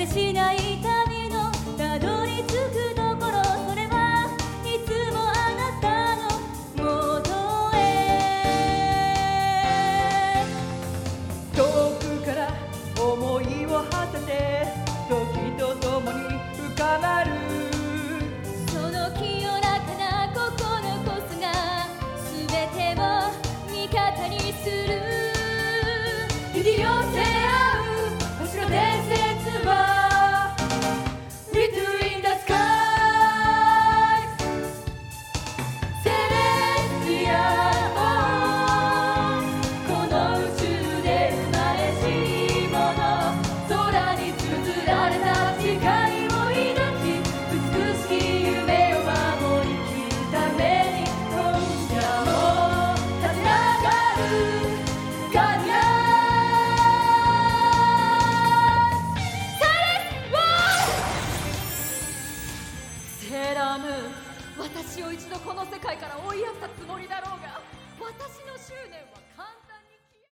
てしない旅のたどり着くところそれはいつもあなたのもとへ遠くから思いを馳せて時とともに深まる。その清らかな心こそが全てを味方にする。引き寄せセーラームーン。私を一度この世界から追いやったつもりだろうが。